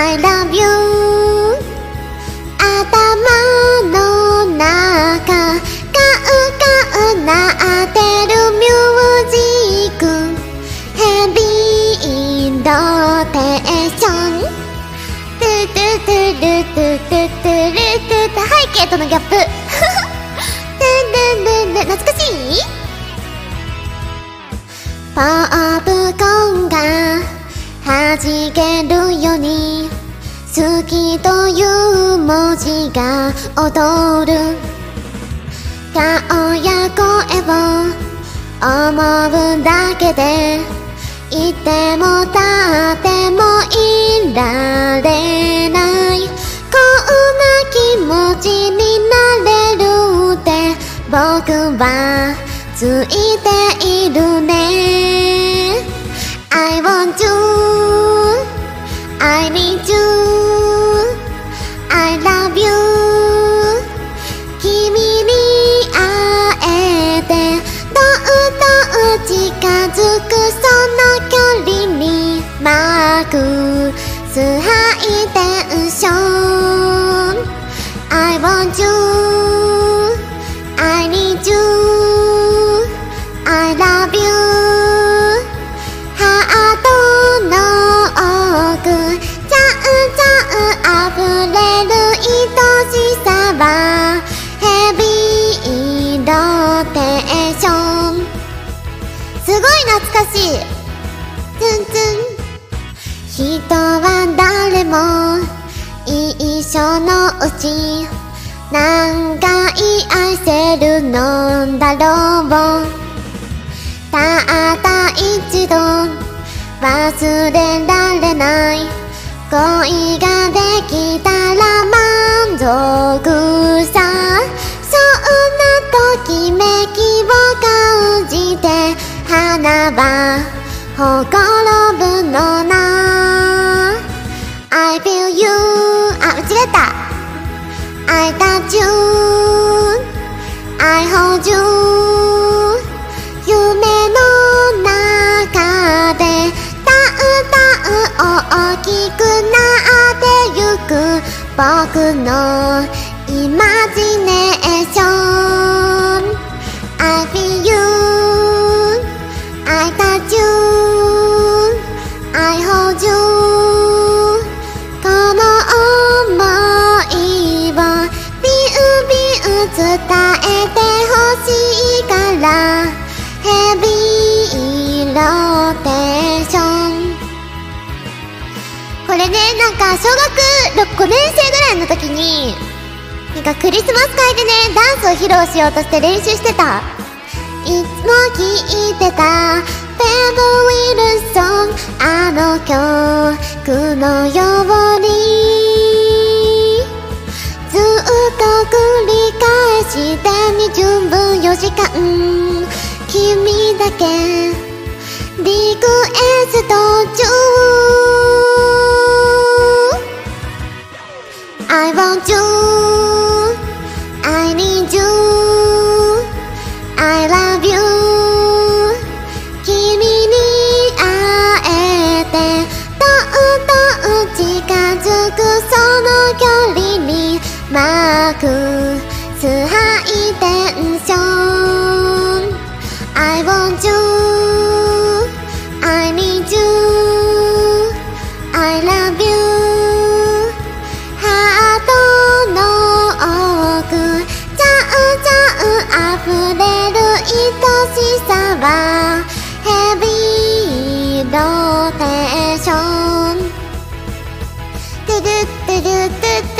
I love you. 頭の中カウカウなってるミュージック。ヘビーローテーション。トゥトゥトゥルトゥトゥトゥルトゥトゥ背景とのギャップ。トゥトゥトゥルン懐かしい？ポップコーンが弾けるように。好きという文字が踊る。顔や声を思うだけでいても立ってもいられない。こんな気持ちになれるって僕はついているね。I want you I need you. I love you. 君に会えてどんどん近づくその距離にマークスハイテンション I want you. ヘビーローテーション。すごい懐かしい。ツンツン。人は誰も一緒のうち何回愛せるのだろう。たった一度忘れられない。恋ができたら満足さ。そんなときめきを感じて花はほころぶのな。I feel you あ、間違えた。I touch you I hold you 僕のイマジネーション。I feel you I touch you I hold you この想いをビュービュー伝えてほしいから。ヘビーローねなんか小学5年生ぐらいの時になんかクリスマス会でねダンスを披露しようとして練習してた。いつも聴いてた Favorite Song あの曲のように。ずっと繰り返して20分4時間。君だけリクエスト中。I want you I need you I love you 君に会えてどんどん近づくその距離にマークスハ溢れる愛しさはヘビーローテーション。トゥルトゥルトゥ